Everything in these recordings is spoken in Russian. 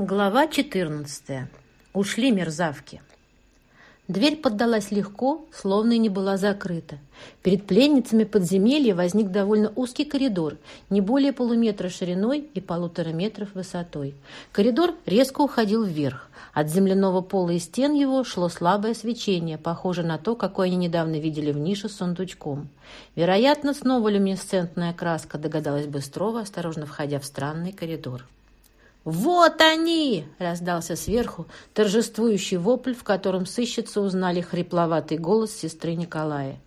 Глава 14. Ушли мерзавки. Дверь поддалась легко, словно и не была закрыта. Перед пленницами подземелья возник довольно узкий коридор, не более полуметра шириной и полутора метров высотой. Коридор резко уходил вверх. От земляного пола и стен его шло слабое свечение, похожее на то, какое они недавно видели в нише с сундучком. Вероятно, снова люминесцентная краска, догадалась Быстрова, осторожно входя в странный коридор. «Вот они!» — раздался сверху торжествующий вопль, в котором сыщицы узнали хрипловатый голос сестры Николая.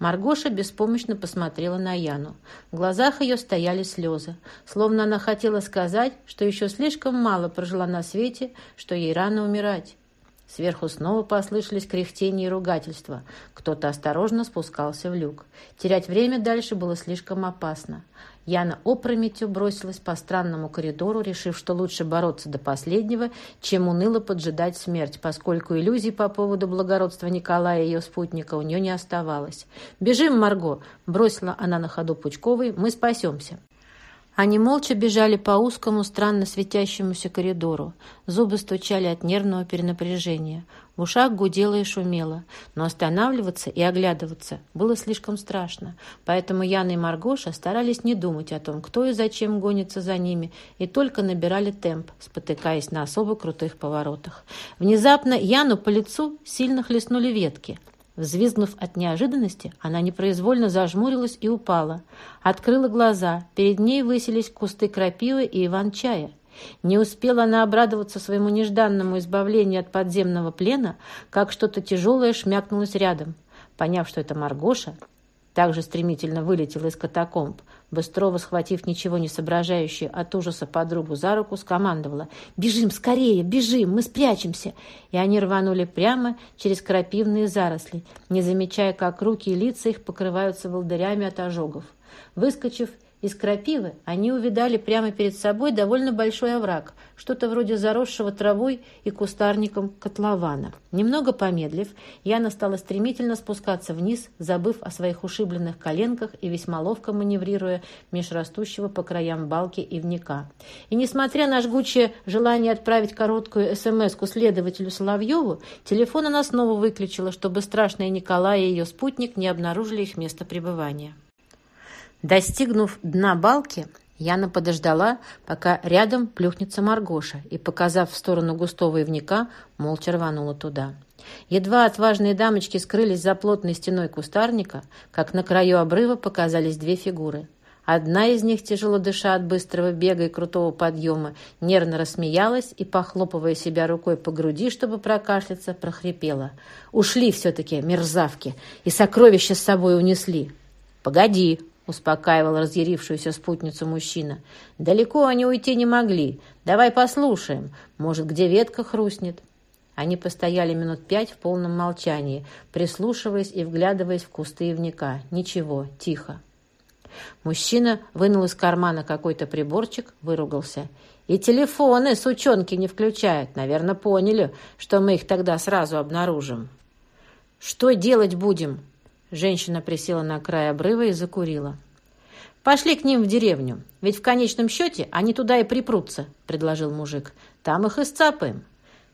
Маргоша беспомощно посмотрела на Яну. В глазах ее стояли слезы, словно она хотела сказать, что еще слишком мало прожила на свете, что ей рано умирать. Сверху снова послышались кряхтения и ругательства. Кто-то осторожно спускался в люк. Терять время дальше было слишком опасно. Яна опрометью бросилась по странному коридору, решив, что лучше бороться до последнего, чем уныло поджидать смерть, поскольку иллюзий по поводу благородства Николая и ее спутника у нее не оставалось. «Бежим, Марго!» – бросила она на ходу Пучковой. «Мы спасемся!» Они молча бежали по узкому, странно светящемуся коридору. Зубы стучали от нервного перенапряжения. В ушах гудело и шумело. Но останавливаться и оглядываться было слишком страшно. Поэтому Яна и Маргоша старались не думать о том, кто и зачем гонится за ними, и только набирали темп, спотыкаясь на особо крутых поворотах. Внезапно Яну по лицу сильно хлестнули ветки – Взвизгнув от неожиданности, она непроизвольно зажмурилась и упала. Открыла глаза. Перед ней высились кусты крапивы и иван-чая. Не успела она обрадоваться своему нежданному избавлению от подземного плена, как что-то тяжелое шмякнулось рядом. Поняв, что это Маргоша, также стремительно вылетела из катакомб. Быстрова, схватив ничего не соображающую от ужаса подругу за руку, скомандовала «Бежим скорее, бежим, мы спрячемся!» И они рванули прямо через крапивные заросли, не замечая, как руки и лица их покрываются волдырями от ожогов. Выскочив из крапивы они увидали прямо перед собой довольно большой овраг, что-то вроде заросшего травой и кустарником котлована. Немного помедлив, Яна стала стремительно спускаться вниз, забыв о своих ушибленных коленках и весьма ловко маневрируя меж растущего по краям балки и вника. И несмотря на жгучее желание отправить короткую смс-ку следователю Соловьеву, телефон она снова выключила, чтобы страшная Николай и ее спутник не обнаружили их место пребывания. Достигнув дна балки, Яна подождала, пока рядом плюхнется Маргоша, и, показав в сторону густого ивника, молча рванула туда. Едва отважные дамочки скрылись за плотной стеной кустарника, как на краю обрыва показались две фигуры. Одна из них, тяжело дыша от быстрого бега и крутого подъема, нервно рассмеялась и, похлопывая себя рукой по груди, чтобы прокашляться, прохрипела. «Ушли все-таки, мерзавки, и сокровища с собой унесли!» «Погоди!» — успокаивал разъярившуюся спутницу мужчина. «Далеко они уйти не могли. Давай послушаем. Может, где ветка хрустнет?» Они постояли минут пять в полном молчании, прислушиваясь и вглядываясь в кусты ивника. Ничего, тихо. Мужчина вынул из кармана какой-то приборчик, выругался. «И телефоны сучонки не включают. Наверное, поняли, что мы их тогда сразу обнаружим». «Что делать будем?» Женщина присела на край обрыва и закурила. «Пошли к ним в деревню, ведь в конечном счете они туда и припрутся», — предложил мужик. «Там их и сцапаем».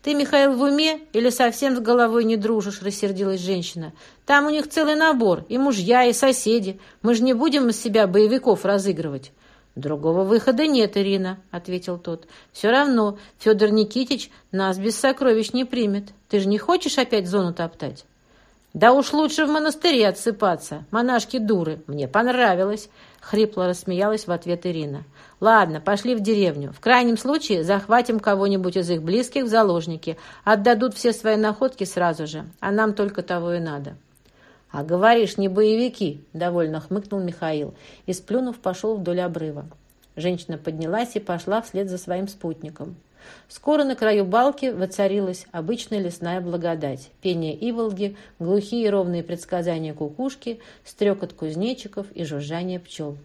«Ты, Михаил, в уме или совсем с головой не дружишь?» — рассердилась женщина. «Там у них целый набор, и мужья, и соседи. Мы же не будем из себя боевиков разыгрывать». «Другого выхода нет, Ирина», — ответил тот. «Все равно Федор Никитич нас без сокровищ не примет. Ты же не хочешь опять зону топтать?» «Да уж лучше в монастыре отсыпаться. Монашки дуры. Мне понравилось». Хрипло рассмеялась в ответ Ирина. «Ладно, пошли в деревню. В крайнем случае захватим кого-нибудь из их близких в заложники. Отдадут все свои находки сразу же. А нам только того и надо». «А говоришь, не боевики», — довольно хмыкнул Михаил и, сплюнув, пошел вдоль обрыва. Женщина поднялась и пошла вслед за своим спутником. Скоро на краю балки воцарилась обычная лесная благодать. Пение иволги, глухие ровные предсказания кукушки, стрекот кузнечиков и жужжание пчел.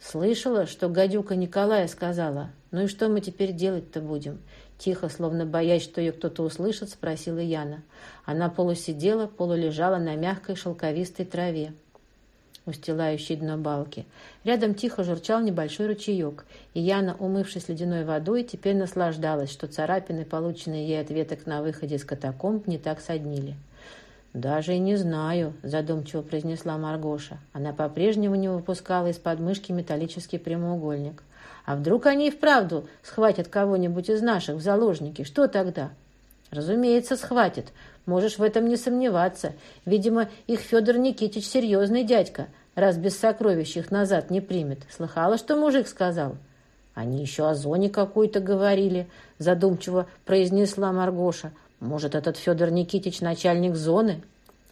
Слышала, что гадюка Николая сказала. «Ну и что мы теперь делать-то будем?» Тихо, словно боясь, что ее кто-то услышит, спросила Яна. Она полусидела, полулежала на мягкой шелковистой траве. Устилающий дно балки. Рядом тихо журчал небольшой ручеек, и Яна, умывшись ледяной водой, теперь наслаждалась, что царапины, полученные ей от веток на выходе из катакомб, не так соднили. «Даже и не знаю», — задумчиво произнесла Маргоша. Она по-прежнему не выпускала из подмышки металлический прямоугольник. «А вдруг они и вправду схватят кого-нибудь из наших в заложники? Что тогда?» «Разумеется, схватят. Можешь в этом не сомневаться. Видимо, их Федор Никитич серьезный дядька, раз без сокровищ их назад не примет. Слыхала, что мужик сказал?» «Они еще о зоне какой-то говорили», — задумчиво произнесла Маргоша. Может, этот Федор Никитич начальник зоны?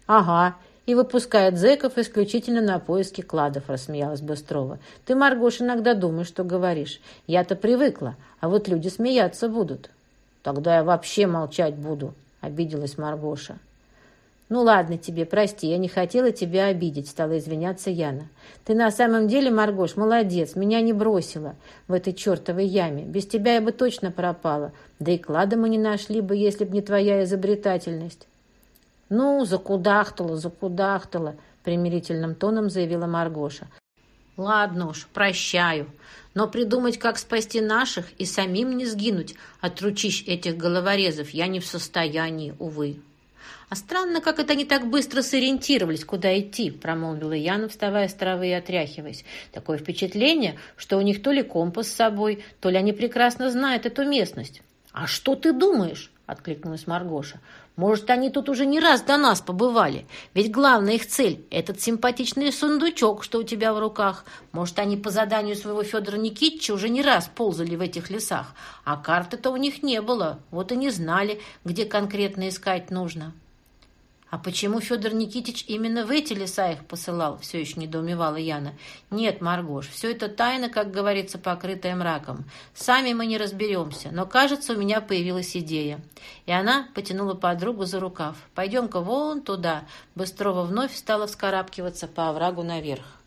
Ага, и выпускает зэков исключительно на поиски кладов, рассмеялась Быстрова. Ты, Маргош, иногда думаешь, что говоришь. Я-то привыкла, а вот люди смеяться будут. Тогда я вообще молчать буду, обиделась Маргоша. «Ну ладно тебе, прости, я не хотела тебя обидеть», — стала извиняться Яна. «Ты на самом деле, Маргош, молодец, меня не бросила в этой чертовой яме. Без тебя я бы точно пропала. Да и клада мы не нашли бы, если б не твоя изобретательность». «Ну, закудахтала, закудахтала», — примирительным тоном заявила Маргоша. «Ладно уж, прощаю. Но придумать, как спасти наших и самим не сгинуть от ручищ этих головорезов, я не в состоянии, увы». «А странно, как это они так быстро сориентировались, куда идти», промолвила Яна, вставая с травы и отряхиваясь. «Такое впечатление, что у них то ли компас с собой, то ли они прекрасно знают эту местность». «А что ты думаешь?» — откликнулась Маргоша. «Может, они тут уже не раз до нас побывали? Ведь главная их цель — этот симпатичный сундучок, что у тебя в руках. Может, они по заданию своего Федора Никитича уже не раз ползали в этих лесах, а карты-то у них не было, вот и не знали, где конкретно искать нужно». «А почему Федор Никитич именно в эти леса их посылал?» Все еще недоумевала Яна. «Нет, Маргош, все это тайна, как говорится, покрытая мраком. Сами мы не разберемся, но, кажется, у меня появилась идея». И она потянула подругу за рукав. «Пойдем-ка вон туда». Быстрова вновь стала вскарабкиваться по оврагу наверх.